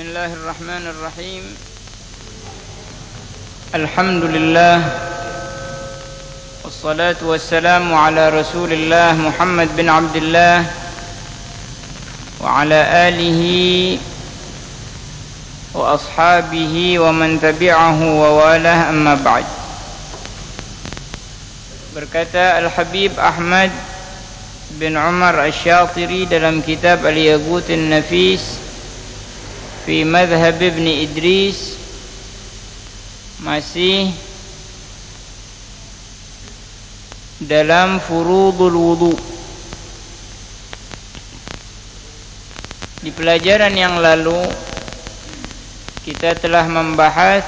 بسم الله الرحمن الرحيم الحمد لله والصلاة والسلام على رسول الله محمد بن عبد الله وعلى آله وأصحابه ومن تبعه ووالاه أما بعد berkata Al-Habib Ahmad bin Umar Asy-Syatiri dalam kitab Al-Yaqutin Nafis fi madhhab Ibn Idris masih dalam furudul wudu. Di pelajaran yang lalu kita telah membahas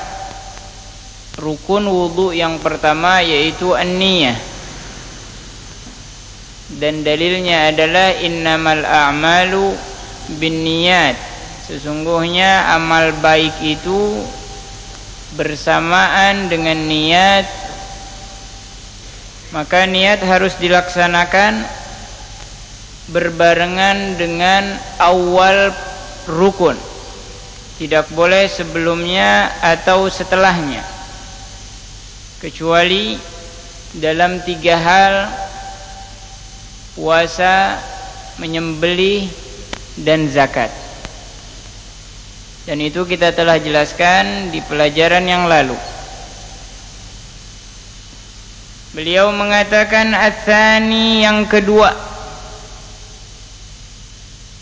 rukun wudu yang pertama yaitu an-niyah. Dan dalilnya adalah innamal a'malu binniyat Sesungguhnya amal baik itu bersamaan dengan niat. Maka niat harus dilaksanakan berbarengan dengan awal rukun. Tidak boleh sebelumnya atau setelahnya. Kecuali dalam tiga hal puasa menyembelih dan zakat dan itu kita telah jelaskan di pelajaran yang lalu. Beliau mengatakan atsani yang kedua.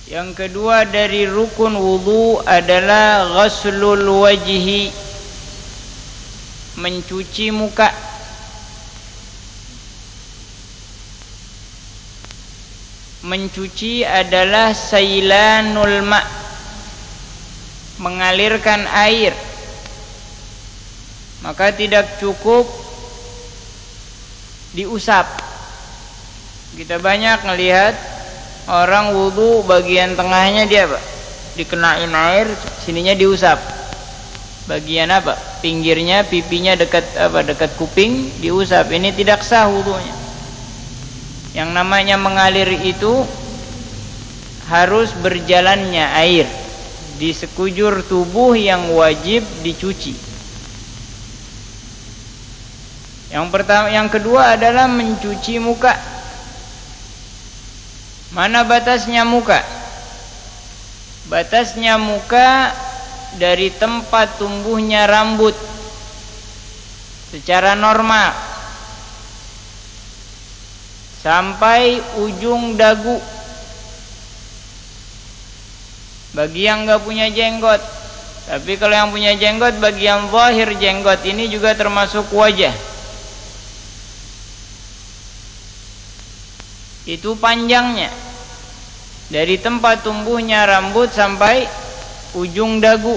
Yang kedua dari rukun wudu adalah ghaslul wajhi mencuci muka. Mencuci adalah sailanul ma' mengalirkan air maka tidak cukup diusap. Kita banyak melihat orang wudhu bagian tengahnya dia apa dikenain air sininya diusap. Bagian apa? Pinggirnya pipinya dekat apa dekat kuping diusap. Ini tidak sah wudhunya yang namanya mengalir itu harus berjalannya air di sekujur tubuh yang wajib dicuci. Yang pertama, yang kedua adalah mencuci muka. Mana batasnya muka? Batasnya muka dari tempat tumbuhnya rambut secara normal sampai ujung dagu bagi yang nggak punya jenggot. Tapi kalau yang punya jenggot bagian zahir jenggot ini juga termasuk wajah. Itu panjangnya. Dari tempat tumbuhnya rambut sampai ujung dagu.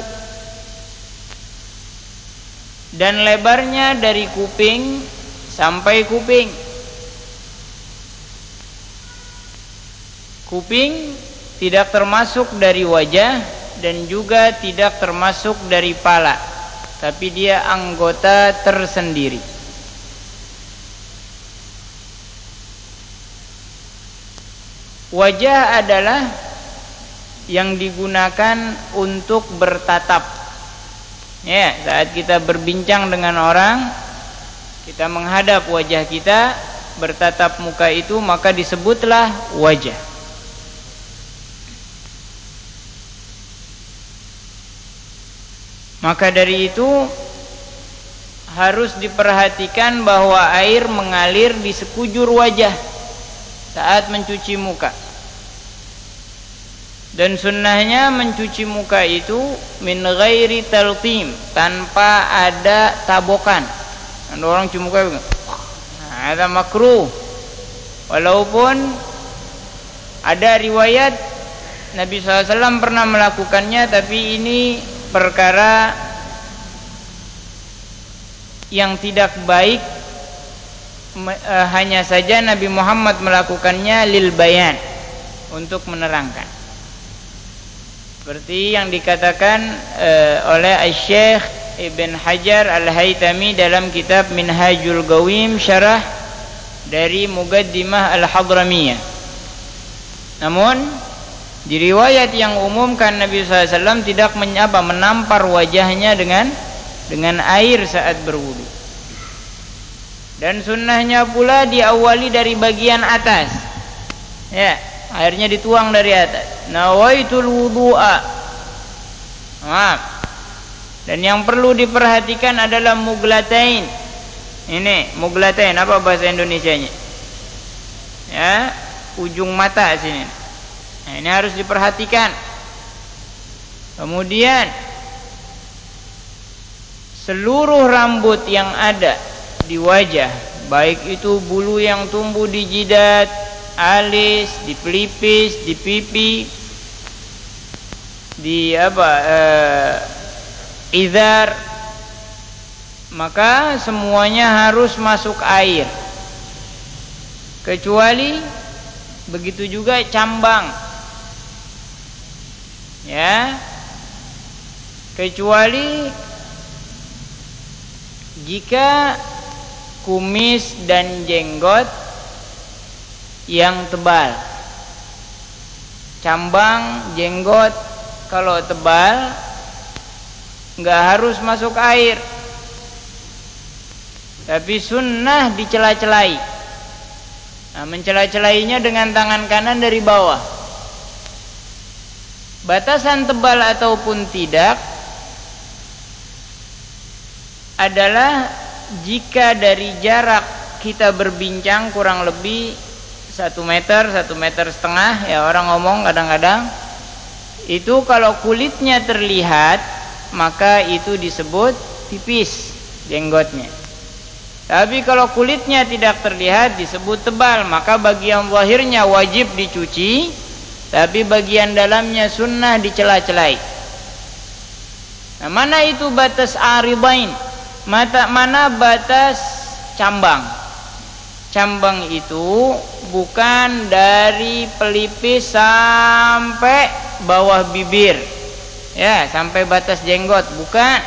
Dan lebarnya dari kuping sampai kuping. Kuping tidak termasuk dari wajah dan juga tidak termasuk dari pala tapi dia anggota tersendiri. Wajah adalah yang digunakan untuk bertatap. Ya saat kita berbincang dengan orang kita menghadap wajah kita bertatap muka itu maka disebutlah wajah Maka dari itu harus diperhatikan bahwa air mengalir di sekujur wajah saat mencuci muka. Dan sunnahnya mencuci muka itu min ghairi taltim tanpa ada tabokan. Ada orang cuci muka nah, ada makruh. Walaupun ada riwayat Nabi SAW pernah melakukannya tapi ini perkara yang tidak baik e, hanya saja Nabi Muhammad melakukannya lil bayan untuk menerangkan. Seperti yang dikatakan e, oleh Syekh Ibn Hajar Al-Haytami dalam kitab Minhajul Gawim syarah dari Mugaddimah Al-Hadramiyah. Namun Di riwayat yang umum kan Nabi SAW tidak menyapa menampar wajahnya dengan dengan air saat berwudu. Dan sunnahnya pula diawali dari bagian atas. Ya, airnya dituang dari atas. Nawaitul wudu'a. Maaf. Dan yang perlu diperhatikan adalah muglatain. Ini muglatain apa bahasa Indonesianya? Ya, ujung mata sini. Nah, ini harus diperhatikan. Kemudian seluruh rambut yang ada di wajah, baik itu bulu yang tumbuh di jidat, alis, di pelipis, di pipi, di apa? Eh, izar maka semuanya harus masuk air kecuali begitu juga cambang ya. Kecuali jika kumis dan jenggot yang tebal. Cambang jenggot kalau tebal nggak harus masuk air. Tapi sunnah dicela-celai. Nah, mencela-celainya dengan tangan kanan dari bawah batasan tebal ataupun tidak adalah jika dari jarak kita berbincang kurang lebih satu meter satu meter setengah ya orang ngomong kadang-kadang itu kalau kulitnya terlihat maka itu disebut tipis jenggotnya. Tapi kalau kulitnya tidak terlihat disebut tebal maka bagian wahirnya wajib dicuci tapi bagian dalamnya sunnah dicela-celai. Nah, mana itu batas aribain? Mata mana batas cambang? Cambang itu bukan dari pelipis sampai bawah bibir. Ya, sampai batas jenggot, bukan.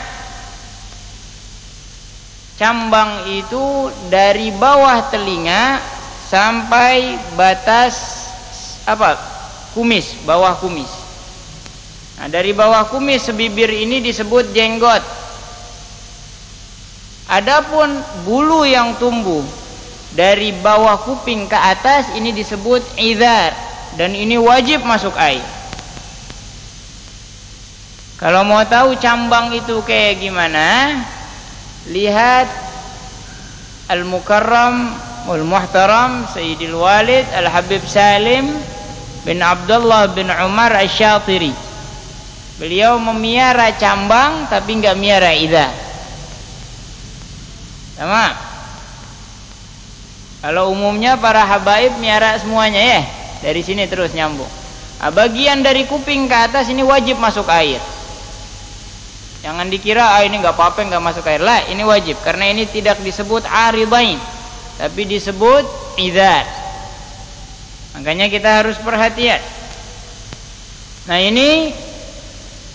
Cambang itu dari bawah telinga sampai batas apa? Kumis, bawah kumis. Nah, dari bawah kumis sebibir ini disebut jenggot. Adapun bulu yang tumbuh dari bawah kuping ke atas ini disebut idhar dan ini wajib masuk air. Kalau mau tahu cambang itu kayak gimana, lihat Al-Mukarram Al-Muhtaram Sayyidil Walid Al-Habib Salim bin Abdullah bin Umar Asy-Syatiri. Beliau memiara cambang tapi enggak miara idza. Sama. Kalau umumnya para habaib miara semuanya ya. Dari sini terus nyambung. Nah, bagian dari kuping ke atas ini wajib masuk air. Jangan dikira ah ini enggak apa-apa enggak masuk air. Lah, ini wajib karena ini tidak disebut aridain, tapi disebut idzar. Makanya kita harus perhatian. Nah ini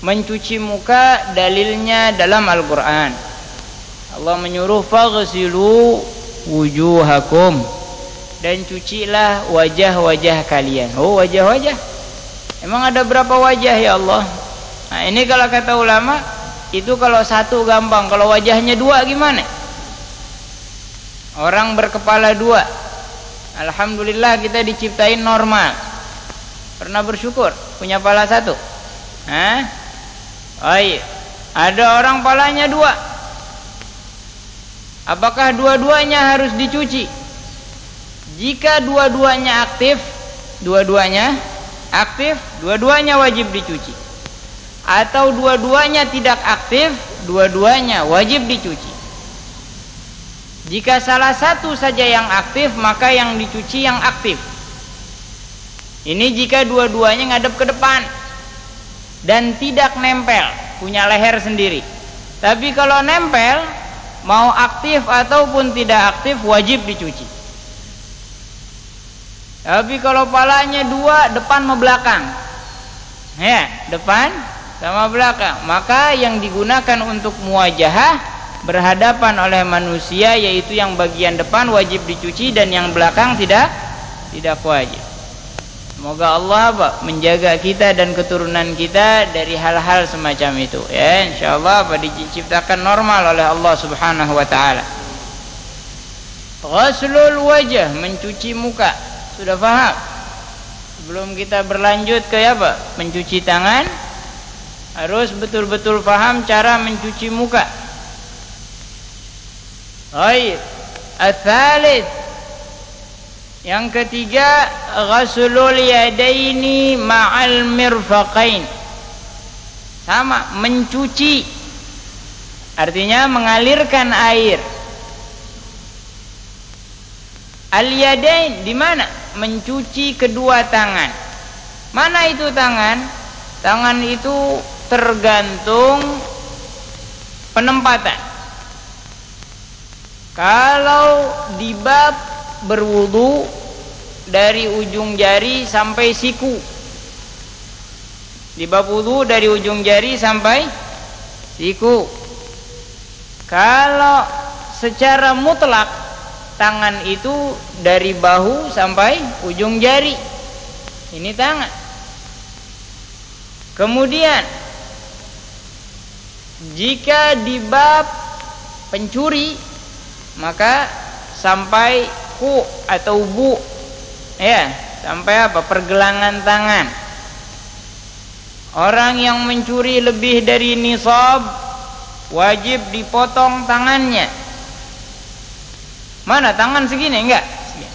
mencuci muka dalilnya dalam Al-Quran. Allah menyuruh faghsilu wujuhakum dan cucilah wajah-wajah kalian. Oh wajah-wajah. Emang ada berapa wajah ya Allah? Nah ini kalau kata ulama itu kalau satu gampang, kalau wajahnya dua gimana? Orang berkepala dua, Alhamdulillah kita diciptain normal. Pernah bersyukur punya pala satu? Hah? Oh iya. Ada orang palanya dua. Apakah dua-duanya harus dicuci? Jika dua-duanya aktif, dua-duanya aktif, dua-duanya wajib dicuci. Atau dua-duanya tidak aktif, dua-duanya wajib dicuci. Jika salah satu saja yang aktif, maka yang dicuci yang aktif. Ini jika dua-duanya ngadep ke depan dan tidak nempel, punya leher sendiri. Tapi kalau nempel, mau aktif ataupun tidak aktif wajib dicuci. Tapi kalau palanya dua, depan sama belakang. Ya, depan sama belakang. Maka yang digunakan untuk muwajahah berhadapan oleh manusia yaitu yang bagian depan wajib dicuci dan yang belakang tidak tidak wajib. Semoga Allah menjaga kita dan keturunan kita dari hal-hal semacam itu. Ya, insyaallah apa diciptakan normal oleh Allah Subhanahu wa taala. Ghuslul wajah, mencuci muka. Sudah paham? Sebelum kita berlanjut ke apa? Mencuci tangan, harus betul-betul paham cara mencuci muka. Baik. Ats-tsalits yang ketiga, ghaslul yadaini ma'al mirfaqain. Sama, mencuci. Artinya mengalirkan air. Al-yadain di mana? Mencuci kedua tangan. Mana itu tangan? Tangan itu tergantung penempatan. Kalau di bab berwudu dari ujung jari sampai siku. Di bab wudu dari ujung jari sampai siku. Kalau secara mutlak tangan itu dari bahu sampai ujung jari. Ini tangan. Kemudian jika di bab pencuri maka sampai ku atau bu ya sampai apa? Pergelangan tangan. Orang yang mencuri lebih dari nisab wajib dipotong tangannya. Mana tangan segini? Enggak. Segini.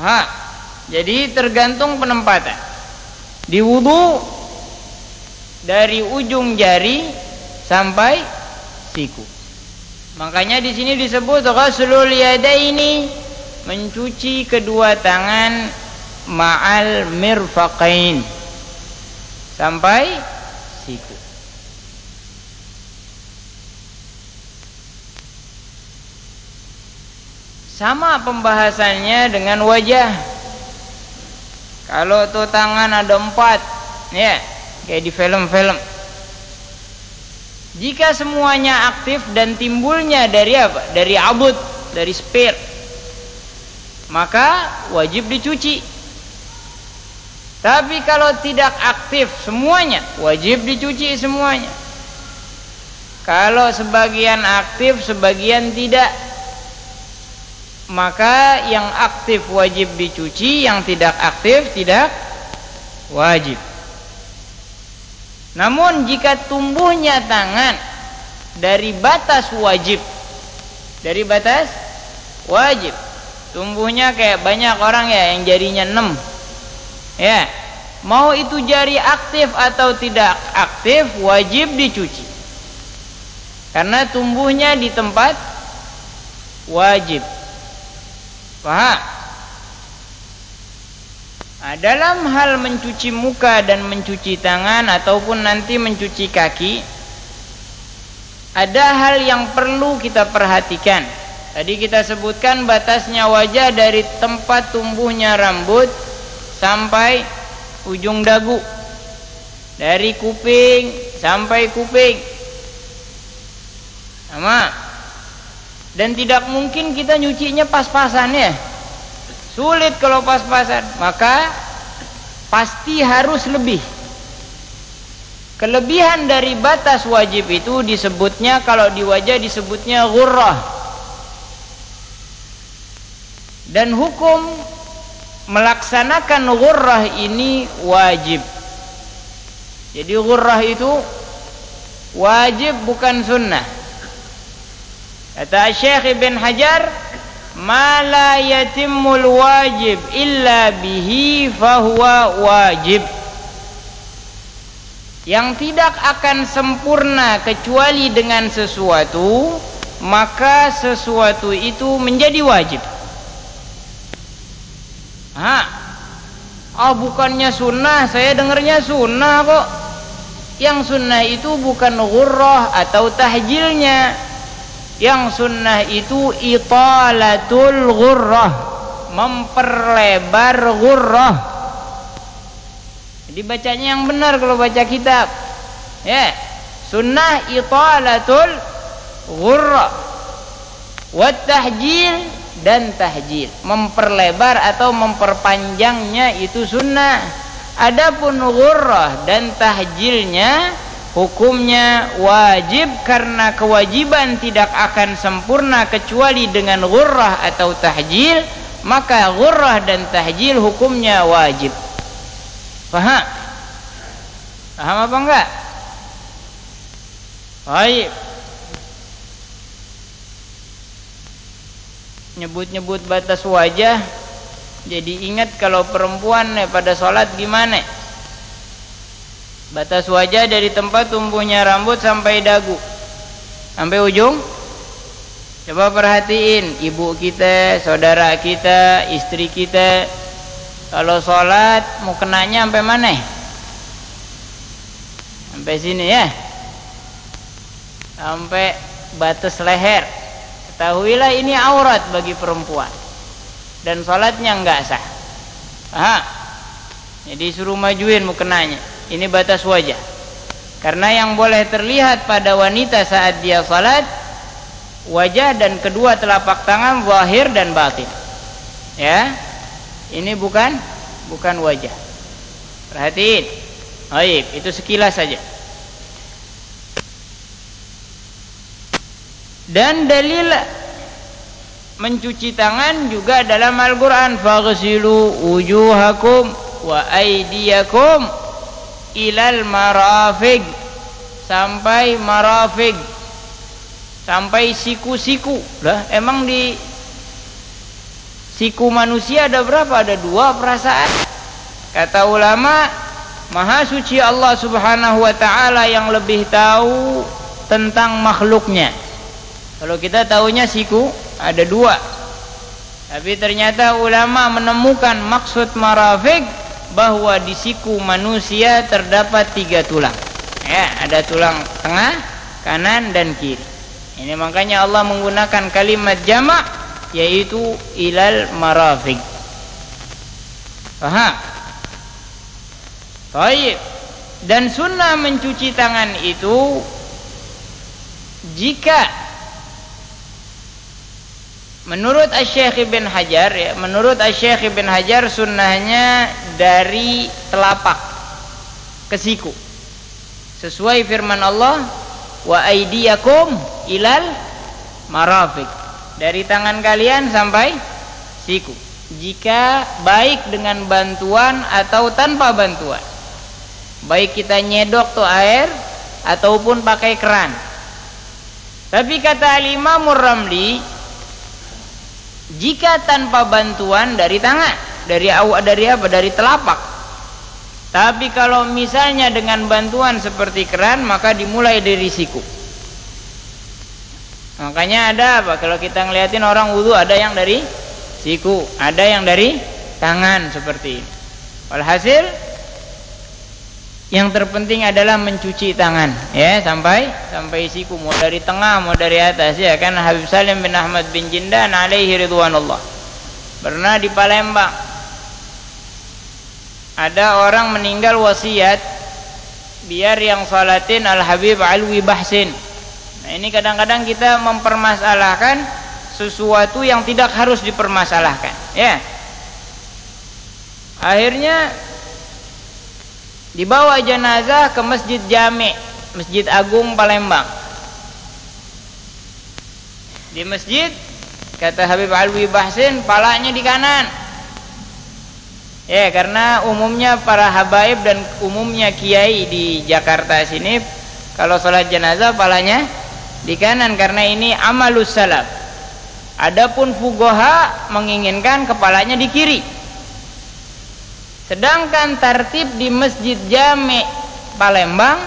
ha jadi tergantung penempatan. Di wudu dari ujung jari sampai siku Makanya di sini disebut ghaslul yadaini mencuci kedua tangan ma'al mirfaqain sampai siku. Sama pembahasannya dengan wajah. Kalau tuh tangan ada empat, ya, kayak di film-film. Jika semuanya aktif dan timbulnya dari apa? Dari abud, dari spir. Maka wajib dicuci. Tapi kalau tidak aktif semuanya, wajib dicuci semuanya. Kalau sebagian aktif, sebagian tidak, maka yang aktif wajib dicuci, yang tidak aktif tidak wajib. Namun jika tumbuhnya tangan dari batas wajib, dari batas wajib, tumbuhnya kayak banyak orang ya yang jarinya 6. Ya. Mau itu jari aktif atau tidak aktif wajib dicuci. Karena tumbuhnya di tempat wajib. Paham? Nah, dalam hal mencuci muka dan mencuci tangan ataupun nanti mencuci kaki ada hal yang perlu kita perhatikan. Tadi kita sebutkan batasnya wajah dari tempat tumbuhnya rambut sampai ujung dagu. Dari kuping sampai kuping. Sama. Dan tidak mungkin kita nyucinya pas-pasan ya. Sulit kalau pas-pasan, maka pasti harus lebih. Kelebihan dari batas wajib itu disebutnya kalau di wajah disebutnya ghurrah. Dan hukum melaksanakan ghurrah ini wajib. Jadi ghurrah itu wajib bukan sunnah. Kata Syekh Ibn Hajar ma la yatimmul wajib illa bihi fahuwa wajib. Yang tidak akan sempurna kecuali dengan sesuatu maka sesuatu itu menjadi wajib. Ha? Oh bukannya sunnah saya dengarnya sunnah kok. Yang sunnah itu bukan ghurrah atau tahjilnya yang sunnah itu italatul ghurrah memperlebar ghurrah jadi bacanya yang benar kalau baca kitab ya sunnah italatul ghurrah wat tahjil dan tahjil. Memperlebar atau memperpanjangnya itu sunnah. Adapun ghurrah dan tahjilnya hukumnya wajib karena kewajiban tidak akan sempurna kecuali dengan ghurrah atau tahjil, maka ghurrah dan tahjil hukumnya wajib. Paham? Paham apa enggak? Baik. Nyebut-nyebut batas wajah jadi ingat kalau perempuan pada sholat gimana? Batas wajah dari tempat tumbuhnya rambut sampai dagu. Sampai ujung. Coba perhatiin ibu kita, saudara kita, istri kita. Kalau sholat mau kenanya sampai mana? Sampai sini ya. Sampai batas leher. Ketahuilah ini aurat bagi perempuan dan sholatnya enggak sah. Aha. Jadi suruh majuin mukenanya. Ini batas wajah. Karena yang boleh terlihat pada wanita saat dia salat wajah dan kedua telapak tangan zahir dan batin. Ya. Ini bukan bukan wajah. Perhatiin. Baik, itu sekilas saja. Dan dalil mencuci tangan juga dalam Al-Qur'an faghsilu wujuhakum wa aydiyakum ilal marafiq. Sampai marafiq. Sampai siku-siku. Lah emang di siku manusia ada berapa? Ada dua perasaan. Kata ulama maha suci Allah subhanahu wa ta'ala yang lebih tahu tentang makhluknya. Kalau kita tahunya siku ada dua. Tapi ternyata ulama menemukan maksud marafik bahwa di siku manusia terdapat tiga tulang. Ya, ada tulang tengah, kanan dan kiri. Ini makanya Allah menggunakan kalimat jamak yaitu ilal marafik. Paham? Baik. Dan sunnah mencuci tangan itu jika Menurut Asy-Syaikh Ibn Hajar ya, menurut Asy-Syaikh Ibn Hajar sunnahnya dari telapak ke siku. Sesuai firman Allah, wa aydiyakum ilal marafiq. Dari tangan kalian sampai siku. Jika baik dengan bantuan atau tanpa bantuan. Baik kita nyedok tuh air ataupun pakai keran. Tapi kata Al-Imam Ramli jika tanpa bantuan dari tangan, dari awak dari apa? Dari telapak. Tapi kalau misalnya dengan bantuan seperti keran, maka dimulai dari siku. Makanya ada apa? Kalau kita ngeliatin orang wudhu ada yang dari siku, ada yang dari tangan seperti ini. Walhasil yang terpenting adalah mencuci tangan ya sampai sampai siku mau dari tengah mau dari atas ya. Kan Habib Salim bin Ahmad bin Jindan alaihi ridwanullah. Pernah di Palembang ada orang meninggal wasiat biar yang salatin Al Habib Alwi Bahsin. Nah ini kadang-kadang kita mempermasalahkan sesuatu yang tidak harus dipermasalahkan ya. Akhirnya Dibawa jenazah ke Masjid Jami, Masjid Agung Palembang. Di masjid kata Habib Alwi Bahsin palanya di kanan. Ya, karena umumnya para habaib dan umumnya kiai di Jakarta sini kalau sholat jenazah palanya di kanan karena ini amalus salaf. Adapun fugoha menginginkan kepalanya di kiri. Sedangkan tertib di Masjid Jami Palembang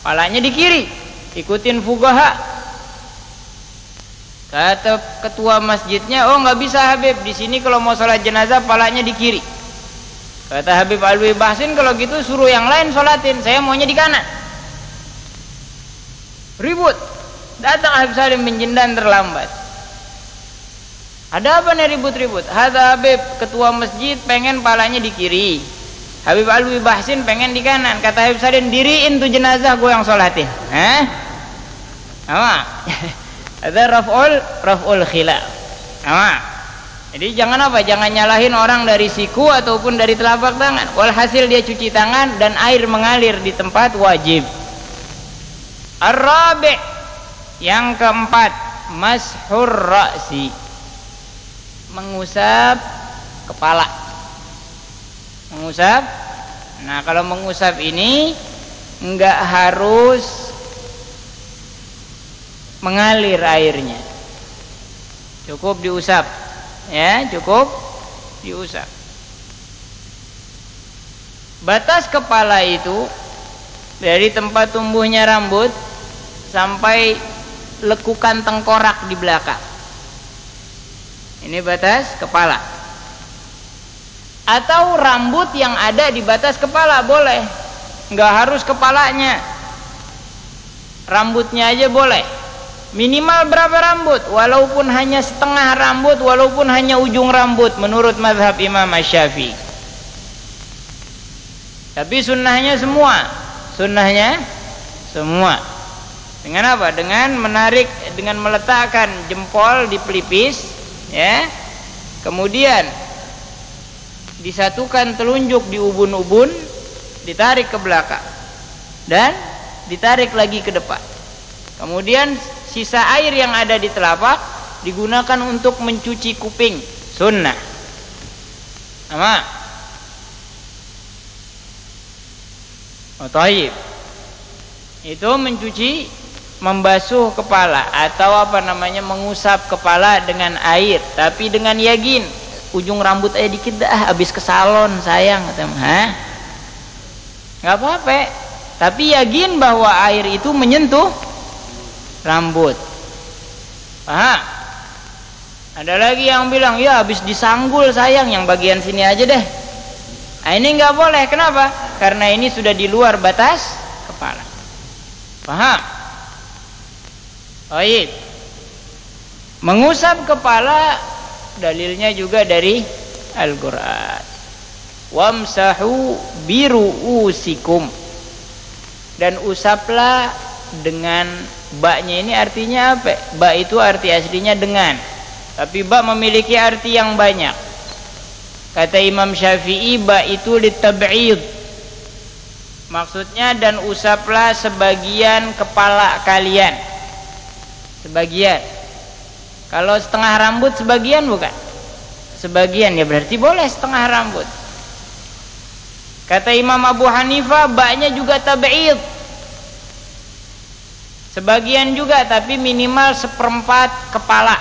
palanya di kiri. Ikutin fugaha. Kata ketua masjidnya, "Oh, nggak bisa Habib. Di sini kalau mau sholat jenazah palanya di kiri." Kata Habib Alwi Bahsin, "Kalau gitu suruh yang lain sholatin. Saya maunya di kanan." Ribut. Datang Habib Salim bin terlambat. Ada apa nih ribut-ribut? Hadza Habib, ketua masjid pengen palanya di kiri. Habib Alwi Bahsin pengen di kanan. Kata Habib Sadin, diriin tuh jenazah gue yang sholatin. Eh? Apa? Ada raf'ul, raf'ul khilaf. Nah, jadi jangan apa? Jangan nyalahin orang dari siku ataupun dari telapak tangan. Walhasil dia cuci tangan dan air mengalir di tempat wajib. Ar-rabi' yang keempat, mashur ra'si. Mengusap kepala. Mengusap. Nah, kalau mengusap ini enggak harus mengalir airnya. Cukup diusap. Ya, cukup diusap. Batas kepala itu dari tempat tumbuhnya rambut sampai lekukan tengkorak di belakang. Ini batas kepala. Atau rambut yang ada di batas kepala boleh. Enggak harus kepalanya. Rambutnya aja boleh. Minimal berapa rambut? Walaupun hanya setengah rambut, walaupun hanya ujung rambut menurut mazhab Imam Syafi'i. Tapi sunnahnya semua. Sunnahnya semua. Dengan apa? Dengan menarik dengan meletakkan jempol di pelipis, ya. Kemudian disatukan telunjuk di ubun-ubun, ditarik ke belakang. Dan ditarik lagi ke depan. Kemudian sisa air yang ada di telapak digunakan untuk mencuci kuping, sunnah. Sama. Oh, Itu mencuci membasuh kepala atau apa namanya mengusap kepala dengan air tapi dengan yakin ujung rambut aja dikit dah habis ke salon sayang kata Hah? nggak apa-apa. Tapi yakin bahwa air itu menyentuh rambut. Paham? Ada lagi yang bilang ya habis disanggul sayang yang bagian sini aja deh. Nah, ini nggak boleh. Kenapa? Karena ini sudah di luar batas kepala. Paham Baik. Mengusap kepala dalilnya juga dari Al-Qur'an. Wamsahu biruusikum. Dan usaplah dengan baknya ini artinya apa? Bak itu arti aslinya dengan. Tapi bak memiliki arti yang banyak. Kata Imam Syafi'i bak itu litab'id. Maksudnya dan usaplah sebagian kepala kalian sebagian. Kalau setengah rambut sebagian bukan? Sebagian ya berarti boleh setengah rambut. Kata Imam Abu Hanifah baknya juga tabi'id. Sebagian juga tapi minimal seperempat kepala.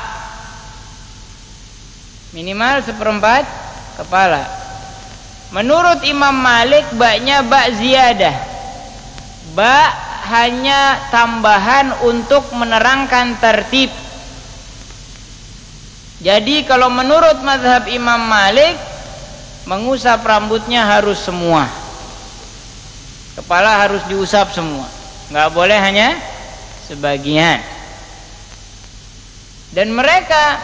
Minimal seperempat kepala. Menurut Imam Malik baknya bak ziyadah. Bak hanya tambahan untuk menerangkan tertib. Jadi kalau menurut mazhab Imam Malik mengusap rambutnya harus semua. Kepala harus diusap semua. Enggak boleh hanya sebagian. Dan mereka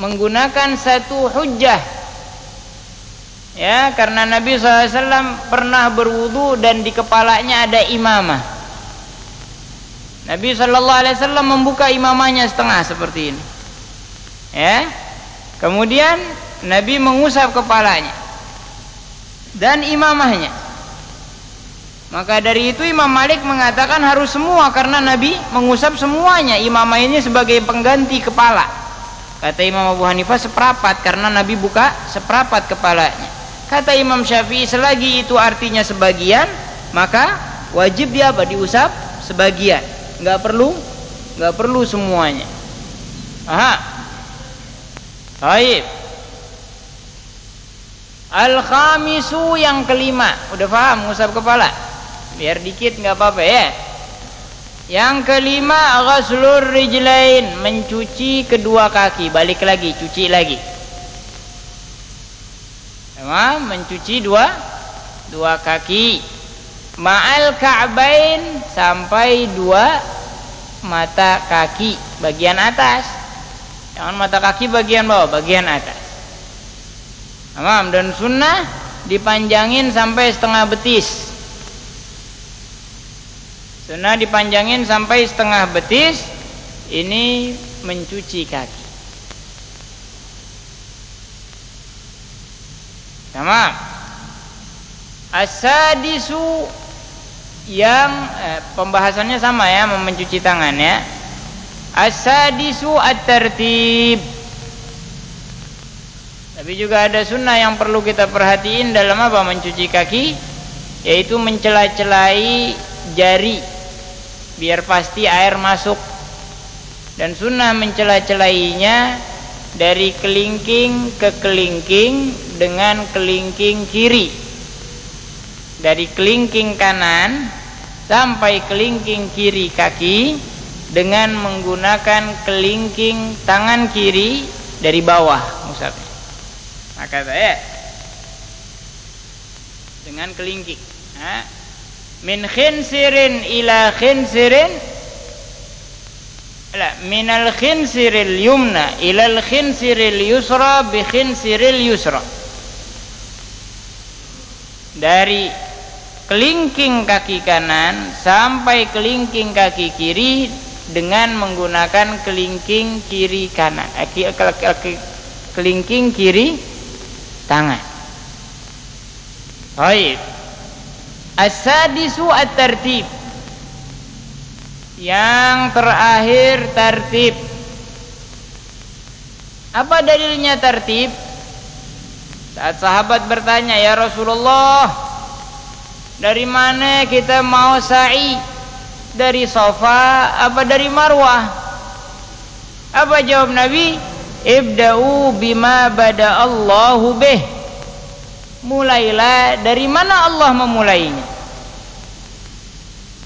menggunakan satu hujjah ya karena Nabi SAW pernah berwudu dan di kepalanya ada imamah. Nabi SAW membuka imamahnya setengah seperti ini. Ya. Kemudian Nabi mengusap kepalanya dan imamahnya. Maka dari itu Imam Malik mengatakan harus semua karena Nabi mengusap semuanya imamah ini sebagai pengganti kepala. Kata Imam Abu Hanifah seperapat karena Nabi buka seperapat kepalanya Kata Imam Syafi'i selagi itu artinya sebagian, maka wajib dia apa? Diusap sebagian. Enggak perlu enggak perlu semuanya. Aha. Baik. Al-khamisu yang kelima. Udah paham ngusap kepala? Biar dikit enggak apa-apa ya. Yang kelima ghaslur rijlain, mencuci kedua kaki. Balik lagi, cuci lagi. Mencuci dua dua kaki. Ma'al ka'bain sampai dua mata kaki bagian atas. Jangan mata kaki bagian bawah bagian atas. Tamam dan sunnah dipanjangin sampai setengah betis. Sunnah dipanjangin sampai setengah betis ini mencuci kaki Sama. Asadisu yang eh, pembahasannya sama ya mencuci tangan ya. Asadisu at-tertib. Tapi juga ada sunnah yang perlu kita perhatiin dalam apa mencuci kaki yaitu mencela-celai jari biar pasti air masuk dan sunnah mencela-celainya dari kelingking ke kelingking dengan kelingking kiri. Dari kelingking kanan sampai kelingking kiri kaki dengan menggunakan kelingking tangan kiri dari bawah musabnya maka saya dengan kelingking. Ha? min khinsirin ila khinsirin. La al khinsiril yumna ila al khinsiril yusra bi khinsiril yusra dari kelingking kaki kanan sampai kelingking kaki kiri dengan menggunakan kelingking kiri kanan eh, kelingking kiri tangan baik as-sadisu at-tartib yang terakhir tertib. Apa dalilnya tertib? Saat sahabat bertanya, "Ya Rasulullah, dari mana kita mau sa'i? Dari Safa apa dari Marwah?" Apa jawab Nabi? "Ibda'u bima bada Allahu bih." Mulailah dari mana Allah memulainya.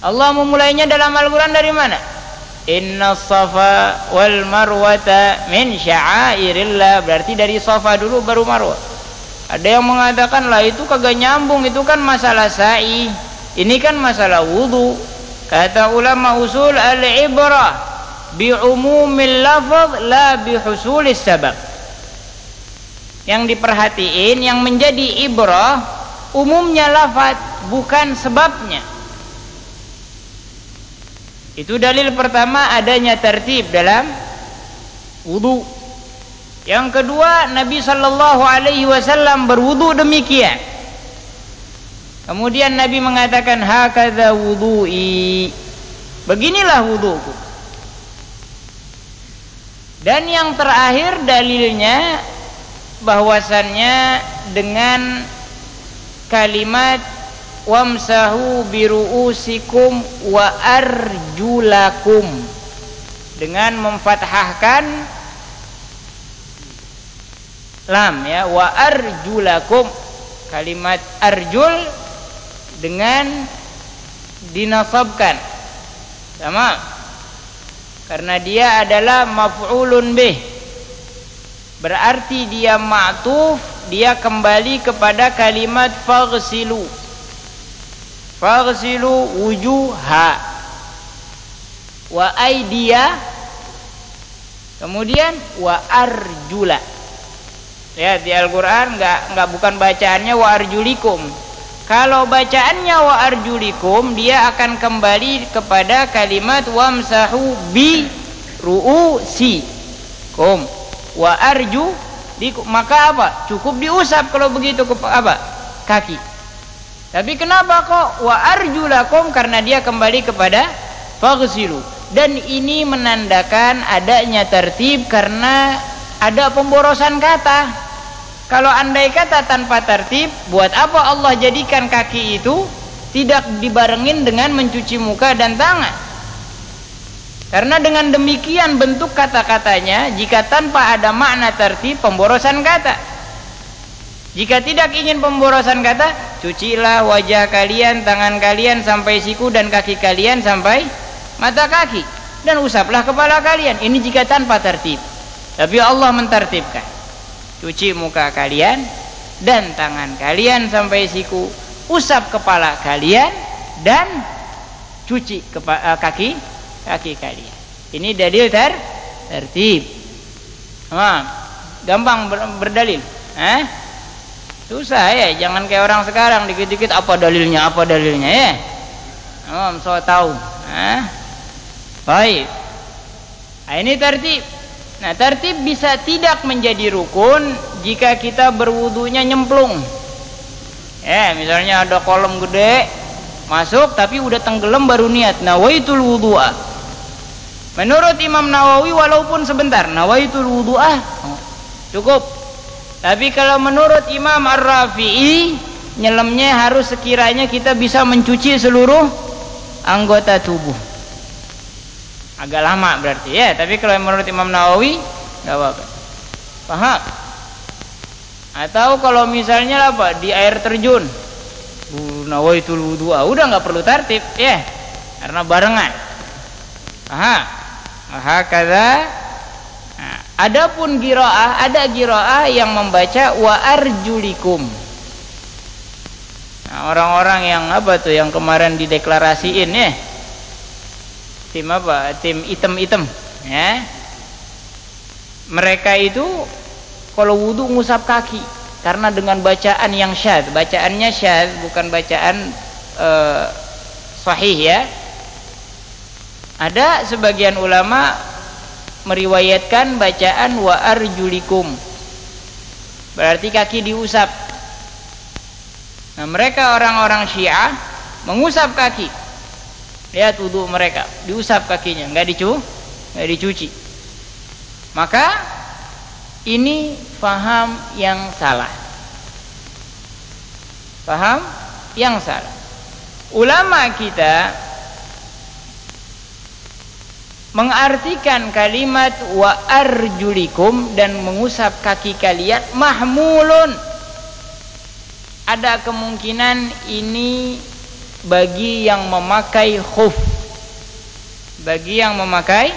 Allah memulainya dalam Al-Quran dari mana? Inna safa wal marwata min sya'airillah Berarti dari safa dulu baru marwah Ada yang mengatakan lah itu kagak nyambung Itu kan masalah sa'i. Ini kan masalah wudhu Kata ulama usul al-ibrah Bi'umumil lafaz la bihusulis sabab. Yang diperhatiin Yang menjadi ibrah Umumnya lafaz bukan sebabnya. Itu dalil pertama adanya tertib dalam wudu. Yang kedua Nabi sallallahu alaihi wasallam berwudu demikian. Kemudian Nabi mengatakan hakadha wudu'i. Beginilah wuduku. Dan yang terakhir dalilnya bahwasannya dengan kalimat wamsahu biruusikum wa arjulakum dengan memfathahkan lam ya. Wa arjulakum. Kalimat arjul dengan dinasabkan. Sama. Karena dia adalah maf'ulun bih. Berarti dia ma'tuf dia kembali kepada kalimat faghsilu. Faghsilu wujuha. Wa aidia kemudian wa arjula ya di Al-Qur'an enggak enggak bukan bacaannya wa arjulikum. Kalau bacaannya wa arjulikum dia akan kembali kepada kalimat wamsahu bi ru'usi kum wa arju di, maka apa? Cukup diusap kalau begitu ke apa? Kaki. Tapi kenapa kok wa arjulakum karena dia kembali kepada faghsilu. Dan ini menandakan adanya tertib karena ada pemborosan kata. Kalau andai kata tanpa tertib, buat apa Allah jadikan kaki itu tidak dibarengin dengan mencuci muka dan tangan? Karena dengan demikian bentuk kata-katanya, jika tanpa ada makna tertib, pemborosan kata. Jika tidak ingin pemborosan kata, cucilah wajah kalian, tangan kalian sampai siku dan kaki kalian sampai mata kaki dan usaplah kepala kalian. Ini jika tanpa tertib. Tapi Allah mentertibkan. Cuci muka kalian dan tangan kalian sampai siku, usap kepala kalian dan cuci eh, kaki kaki kalian. Ini dalil ter tertib. Nah, gampang berdalil. Eh? Susah ya, jangan kayak orang sekarang dikit-dikit apa dalilnya, apa dalilnya ya. Oh, so tahu. Nah, baik. Nah, ini tertib. Nah, tertib bisa tidak menjadi rukun jika kita berwudunya nyemplung. Eh, misalnya ada kolam gede, masuk tapi udah tenggelam baru niat nawaitul wudu'a. Menurut Imam Nawawi walaupun sebentar nawaitul wudu'a cukup. Tapi kalau menurut Imam Ar-Rafi'i nyelemnya harus sekiranya kita bisa mencuci seluruh anggota tubuh. Agak lama berarti ya, tapi kalau menurut Imam Nawawi enggak apa-apa. Paham? Atau kalau misalnya apa di air terjun, nawaitul wudu'a, udah nggak perlu tertib, ya, karena barengan. Aha, aha kata. Nah, adapun giroah, ada giroah yang membaca wa arjulikum. Nah, orang-orang yang apa tuh yang kemarin dideklarasiin ya, tim apa, tim item-item, ya. Mereka itu kalau wudhu ngusap kaki karena dengan bacaan yang syad. Bacaannya syad bukan bacaan uh, sahih ya. Ada sebagian ulama meriwayatkan bacaan wa arjulikum. Berarti kaki diusap. Nah mereka orang-orang syiah mengusap kaki lihat wudhu mereka diusap kakinya nggak dicu nggak dicuci maka ini faham yang salah. Faham yang salah. Ulama kita mengartikan kalimat wa arjulikum dan mengusap kaki kalian mahmulun. Ada kemungkinan ini bagi yang memakai khuf. Bagi yang memakai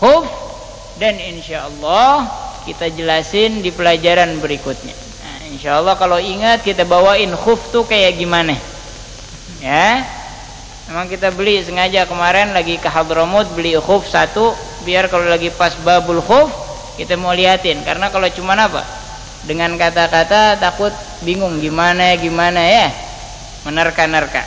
khuf dan insyaallah kita jelasin di pelajaran berikutnya. Nah, insya Allah kalau ingat kita bawain khuf tuh kayak gimana. Ya. Memang kita beli sengaja kemarin lagi ke Hadramut beli khuf satu biar kalau lagi pas babul khuf kita mau liatin karena kalau cuma apa dengan kata-kata takut bingung gimana gimana ya menerka-nerka.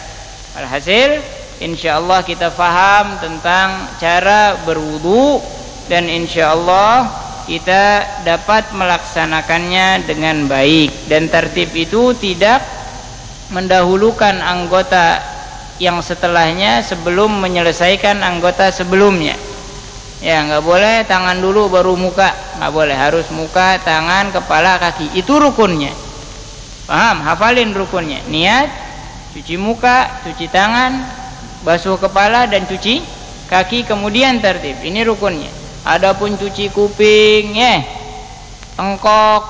Alhasil insyaallah kita faham tentang cara berwudu dan insyaallah kita dapat melaksanakannya dengan baik. Dan tertib itu tidak mendahulukan anggota yang setelahnya sebelum menyelesaikan anggota sebelumnya. Ya nggak boleh tangan dulu baru muka. Nggak boleh harus muka tangan kepala kaki. Itu rukunnya. Paham? Hafalin rukunnya. Niat cuci muka cuci tangan basuh kepala dan cuci kaki kemudian tertib ini rukunnya Adapun cuci kuping ya, tengkok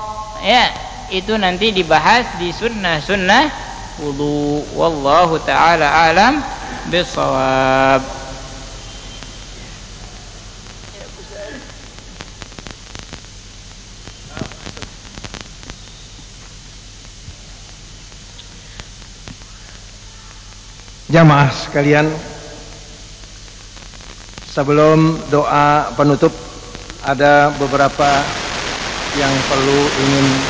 ya, itu nanti dibahas di sunnah-sunnah wudu. Wallahu taala alam bisawab. Jamaah sekalian Sebelum doa penutup ada beberapa yang perlu ingin